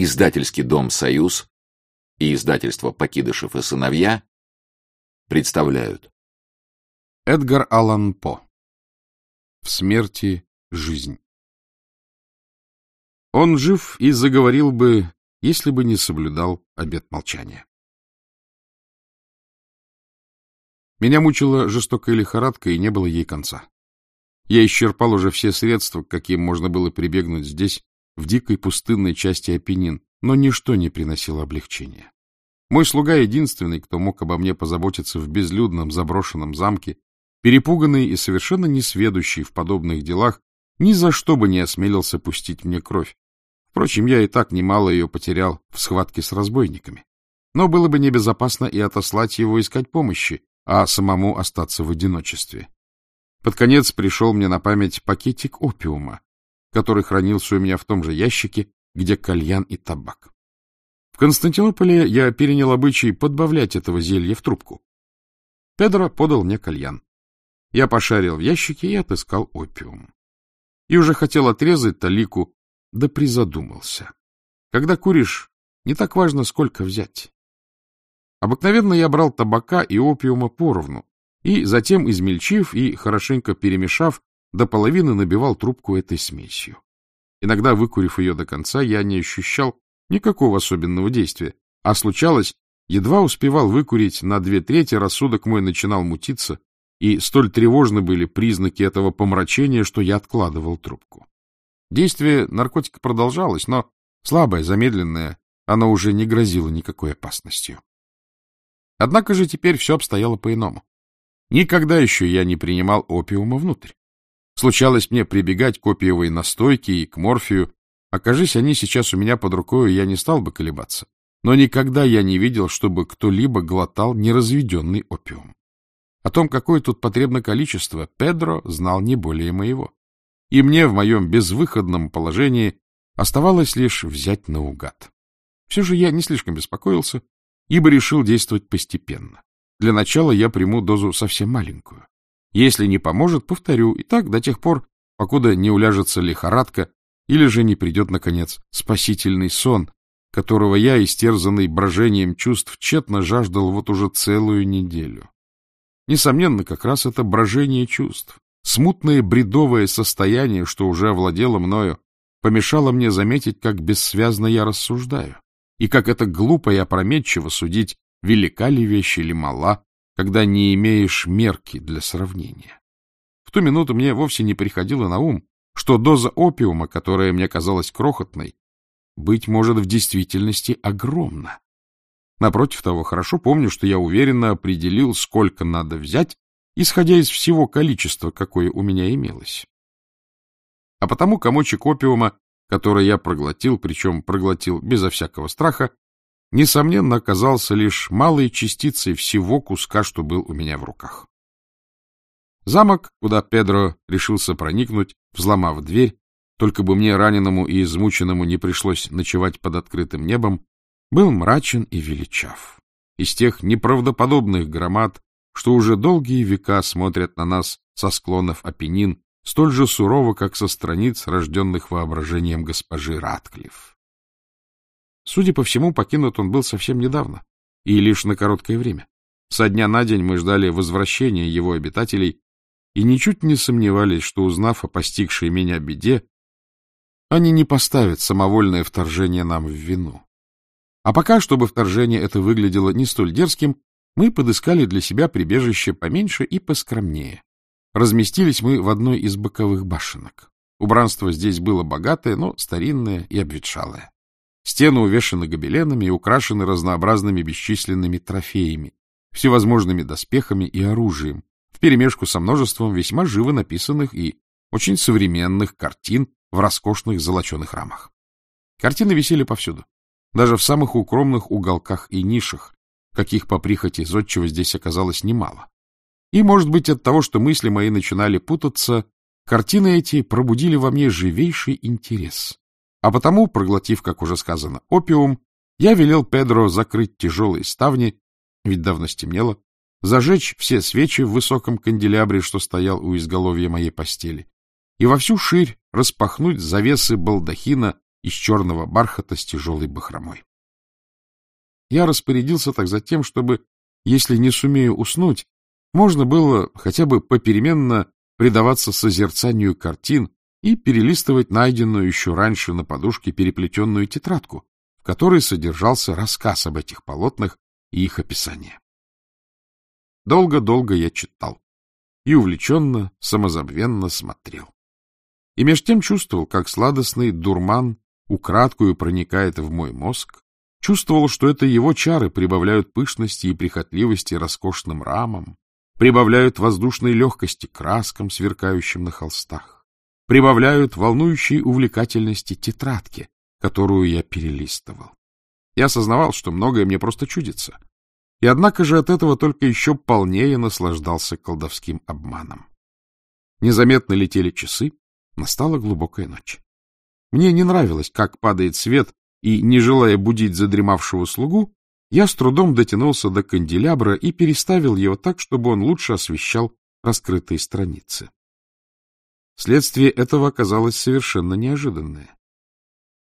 Издательский дом «Союз» и издательство «Покидышев и сыновья» представляют. Эдгар Аллан По. В смерти жизнь. Он жив и заговорил бы, если бы не соблюдал обет молчания. Меня мучила жестокая лихорадка, и не было ей конца. Я исчерпал уже все средства, каким можно было прибегнуть здесь, в дикой пустынной части Апеннин, но ничто не приносило облегчения. Мой слуга единственный, кто мог обо мне позаботиться в безлюдном заброшенном замке, перепуганный и совершенно несведущий в подобных делах, ни за что бы не осмелился пустить мне кровь. Впрочем, я и так немало ее потерял в схватке с разбойниками. Но было бы небезопасно и отослать его искать помощи, а самому остаться в одиночестве. Под конец пришел мне на память пакетик опиума, который хранился у меня в том же ящике, где кальян и табак. В Константинополе я перенял обычай подбавлять этого зелья в трубку. Педро подал мне кальян. Я пошарил в ящике и отыскал опиум. И уже хотел отрезать талику, да призадумался. Когда куришь, не так важно, сколько взять. Обыкновенно я брал табака и опиума поровну, и затем, измельчив и хорошенько перемешав, до половины набивал трубку этой смесью. Иногда, выкурив ее до конца, я не ощущал никакого особенного действия, а случалось, едва успевал выкурить на две трети, рассудок мой начинал мутиться, и столь тревожны были признаки этого помрачения, что я откладывал трубку. Действие наркотика продолжалось, но слабое, замедленное, оно уже не грозило никакой опасностью. Однако же теперь все обстояло по-иному. Никогда еще я не принимал опиума внутрь. Случалось мне прибегать к опиевой настойке и к морфию. Окажись они сейчас у меня под рукой, я не стал бы колебаться. Но никогда я не видел, чтобы кто-либо глотал неразведенный опиум. О том, какое тут потребно количество, Педро знал не более моего. И мне в моем безвыходном положении оставалось лишь взять наугад. Все же я не слишком беспокоился, ибо решил действовать постепенно. Для начала я приму дозу совсем маленькую. Если не поможет, повторю, и так до тех пор, покуда не уляжется лихорадка или же не придет, наконец, спасительный сон, которого я, истерзанный брожением чувств, тщетно жаждал вот уже целую неделю. Несомненно, как раз это брожение чувств, смутное бредовое состояние, что уже овладело мною, помешало мне заметить, как бессвязно я рассуждаю, и как это глупо и опрометчиво судить, велика ли вещь или мала, когда не имеешь мерки для сравнения. В ту минуту мне вовсе не приходило на ум, что доза опиума, которая мне казалась крохотной, быть может в действительности огромна. Напротив того, хорошо помню, что я уверенно определил, сколько надо взять, исходя из всего количества, какое у меня имелось. А потому комочек опиума, который я проглотил, причем проглотил безо всякого страха, несомненно, оказался лишь малой частицей всего куска, что был у меня в руках. Замок, куда Педро решился проникнуть, взломав дверь, только бы мне, раненому и измученному, не пришлось ночевать под открытым небом, был мрачен и величав. Из тех неправдоподобных громад, что уже долгие века смотрят на нас со склонов Апеннин, столь же сурово, как со страниц, рожденных воображением госпожи Ратклифф. Судя по всему, покинут он был совсем недавно, и лишь на короткое время. Со дня на день мы ждали возвращения его обитателей и ничуть не сомневались, что, узнав о постигшей меня беде, они не поставят самовольное вторжение нам в вину. А пока, чтобы вторжение это выглядело не столь дерзким, мы подыскали для себя прибежище поменьше и поскромнее. Разместились мы в одной из боковых башенок. Убранство здесь было богатое, но старинное и обветшалое. Стены увешаны гобеленами и украшены разнообразными бесчисленными трофеями, всевозможными доспехами и оружием, вперемешку со множеством весьма живо написанных и очень современных картин в роскошных золоченых рамах. Картины висели повсюду даже в самых укромных уголках и нишах, каких по прихоти зодчего здесь оказалось немало. И, может быть, от того, что мысли мои начинали путаться, картины эти пробудили во мне живейший интерес. А потому, проглотив, как уже сказано, опиум, я велел Педро закрыть тяжелые ставни, ведь давно стемнело, зажечь все свечи в высоком канделябре, что стоял у изголовья моей постели, и во всю ширь распахнуть завесы балдахина из черного бархата с тяжелой бахромой. Я распорядился так за тем, чтобы, если не сумею уснуть, можно было хотя бы попеременно предаваться созерцанию картин и перелистывать найденную еще раньше на подушке переплетенную тетрадку, в которой содержался рассказ об этих полотнах и их описание. Долго-долго я читал и увлеченно, самозабвенно смотрел. И меж тем чувствовал, как сладостный дурман украдкую проникает в мой мозг, чувствовал, что это его чары прибавляют пышности и прихотливости роскошным рамам, прибавляют воздушной легкости краскам, сверкающим на холстах, прибавляют волнующей увлекательности тетрадке, которую я перелистывал. Я осознавал, что многое мне просто чудится, и однако же от этого только еще полнее наслаждался колдовским обманом. Незаметно летели часы, настала глубокая ночь. Мне не нравилось, как падает свет, и, не желая будить задремавшего слугу, я с трудом дотянулся до канделябра и переставил его так, чтобы он лучше освещал раскрытые страницы. Следствие этого оказалось совершенно неожиданное.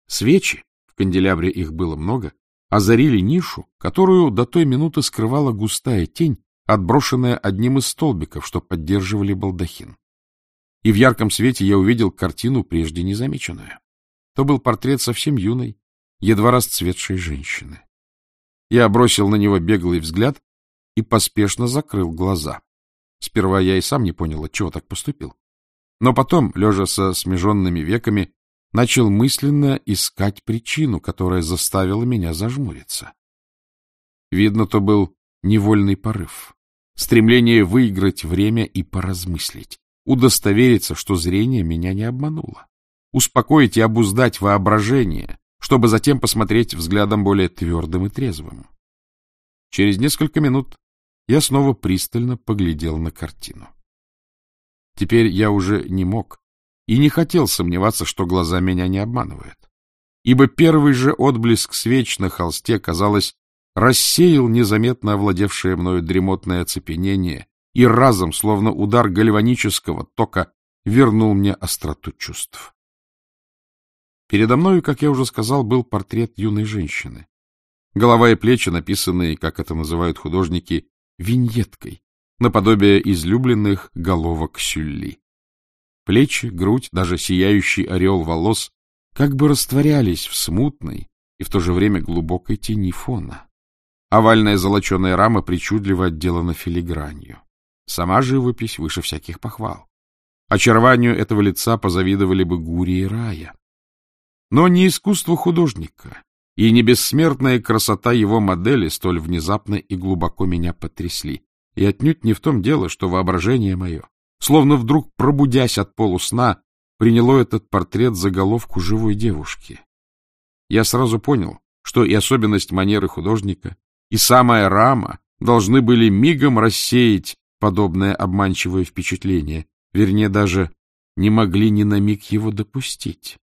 Свечи, в канделябре их было много, озарили нишу, которую до той минуты скрывала густая тень, отброшенная одним из столбиков, что поддерживали балдахин. И в ярком свете я увидел картину, прежде незамеченную. То был портрет совсем юной, едва расцветшей женщины. Я бросил на него беглый взгляд и поспешно закрыл глаза. Сперва я и сам не понял, отчего так поступил. Но потом, лежа со смеженными веками, начал мысленно искать причину, которая заставила меня зажмуриться. Видно, то был невольный порыв, стремление выиграть время и поразмыслить, удостовериться, что зрение меня не обмануло, успокоить и обуздать воображение, чтобы затем посмотреть взглядом более твердым и трезвым. Через несколько минут я снова пристально поглядел на картину. Теперь я уже не мог и не хотел сомневаться, что глаза меня не обманывают. Ибо первый же отблеск свеч на холсте, казалось, рассеял незаметно овладевшее мною дремотное оцепенение и разом, словно удар гальванического тока, вернул мне остроту чувств. Передо мною, как я уже сказал, был портрет юной женщины. Голова и плечи, написанные, как это называют художники, виньеткой, наподобие излюбленных головок Сюлли. Плечи, грудь, даже сияющий орел волос как бы растворялись в смутной и в то же время глубокой тени фона. Овальная золоченая рама причудливо отделана филигранью. Сама живопись выше всяких похвал. Очарованию этого лица позавидовали бы Гури и Рая. Но не искусство художника и не бессмертная красота его модели столь внезапно и глубоко меня потрясли. И отнюдь не в том дело, что воображение мое словно вдруг пробудясь от полусна, приняло этот портрет заголовку живой девушки. Я сразу понял, что и особенность манеры художника, и самая рама должны были мигом рассеять подобное обманчивое впечатление, вернее, даже не могли ни на миг его допустить.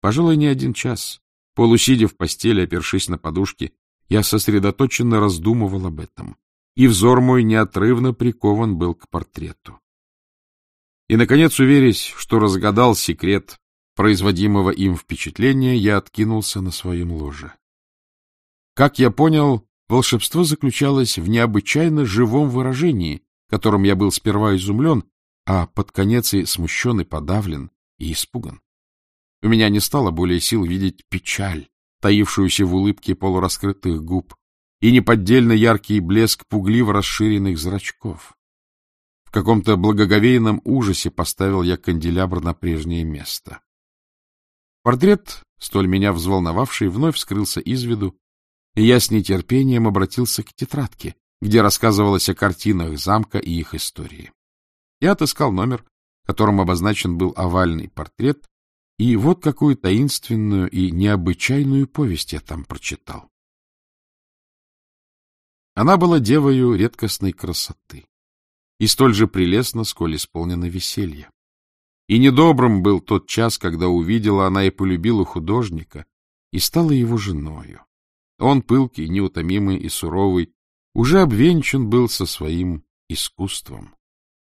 Пожалуй, не один час, полусидя в постели, опершись на подушке, я сосредоточенно раздумывал об этом, и взор мой неотрывно прикован был к портрету. И, наконец, уверясь, что разгадал секрет производимого им впечатления, я откинулся на своем ложе. Как я понял, волшебство заключалось в необычайно живом выражении, которым я был сперва изумлен, а под конец и смущен, и подавлен, и испуган. У меня не стало более сил видеть печаль, таившуюся в улыбке полураскрытых губ, и неподдельно яркий блеск пугливо расширенных зрачков каком-то благоговейном ужасе поставил я канделябр на прежнее место. Портрет, столь меня взволновавший, вновь скрылся из виду, и я с нетерпением обратился к тетрадке, где рассказывалось о картинах замка и их истории. Я отыскал номер, которым обозначен был овальный портрет, и вот какую таинственную и необычайную повесть я там прочитал. Она была девою редкостной красоты и столь же прелестно, сколь исполнено веселье. И недобрым был тот час, когда увидела она и полюбила художника, и стала его женою. Он, пылкий, неутомимый и суровый, уже обвенчан был со своим искусством.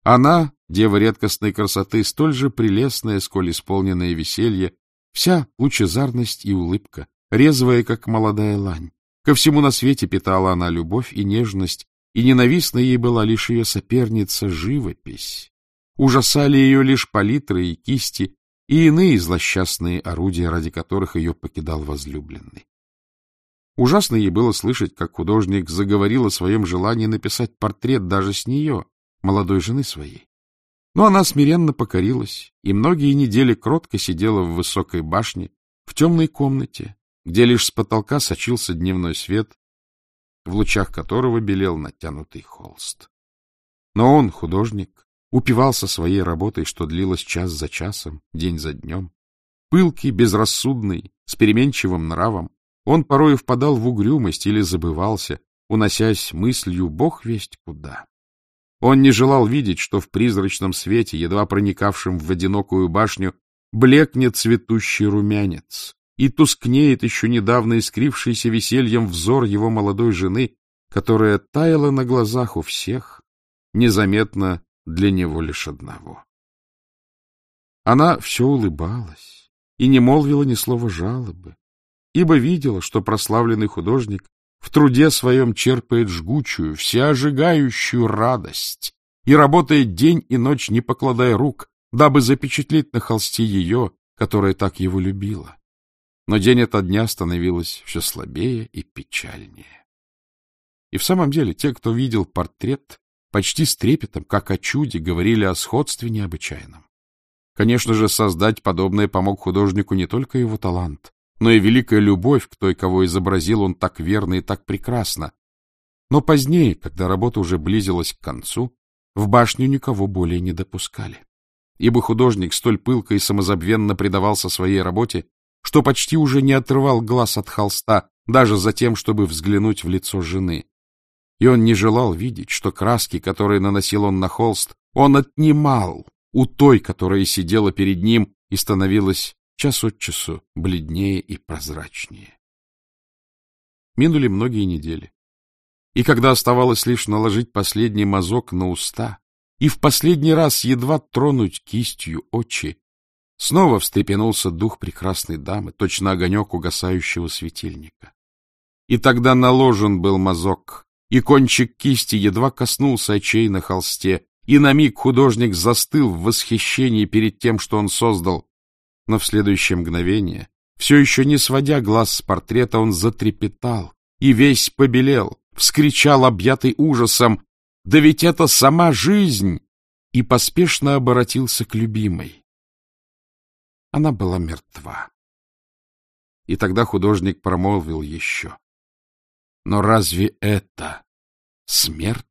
Она, дева редкостной красоты, столь же прелестная, сколь исполненное веселье, Вся лучезарность и улыбка, резвая, как молодая лань. Ко всему на свете питала она любовь и нежность, и ненавистна ей была лишь ее соперница живопись. Ужасали ее лишь палитры и кисти, и иные злосчастные орудия, ради которых ее покидал возлюбленный. Ужасно ей было слышать, как художник заговорил о своем желании написать портрет даже с нее, молодой жены своей. Но она смиренно покорилась и многие недели кротко сидела в высокой башне, в темной комнате, где лишь с потолка сочился дневной свет, в лучах которого белел натянутый холст. Но он, художник, упивался своей работой, что длилось час за часом, день за днем. Пылкий, безрассудный, с переменчивым нравом, он порой впадал в угрюмость или забывался, уносясь мыслью бог весть куда. Он не желал видеть, что в призрачном свете, едва проникавшем в одинокую башню, блекнет цветущий румянец, и тускнеет еще недавно искрившийся весельем взор его молодой жены, которая таяла на глазах у всех, незаметно для него лишь одного. Она все улыбалась и не молвила ни слова жалобы, ибо видела, что прославленный художник в труде своем черпает жгучую, всеожигающую радость и работает день и ночь, не покладая рук, дабы запечатлеть на холсте ее, которая так его любила. Но день ото дня становилось все слабее и печальнее. И в самом деле те, кто видел портрет, почти с трепетом, как о чуде, говорили о сходстве необычайном. Конечно же, создать подобное помог художнику не только его талант, но и великая любовь к той, кого изобразил он так верно и так прекрасно. Но позднее, когда работа уже близилась к концу, в башню никого более не допускали. Ибо художник столь пылко и самозабвенно предавался своей работе, что почти уже не отрывал глаз от холста, даже за тем, чтобы взглянуть в лицо жены. И он не желал видеть, что краски, которые наносил он на холст, он отнимал у той, которая сидела перед ним и становилась час от часу бледнее и прозрачнее. Минули многие недели. И когда оставалось лишь наложить последний мазок на уста и в последний раз едва тронуть кистью очи, снова встрепенулся дух прекрасной дамы, точно огонек угасающего светильника. И тогда наложен был мазок, и кончик кисти едва коснулся очей на холсте, и на миг художник застыл в восхищении перед тем, что он создал, но в следующее мгновение, все еще не сводя глаз с портрета, он затрепетал и весь побелел, вскричал, объятый ужасом, «Да ведь это сама жизнь!» и поспешно оборотился к любимой. Она была мертва. И тогда художник промолвил еще. «Но разве это смерть?»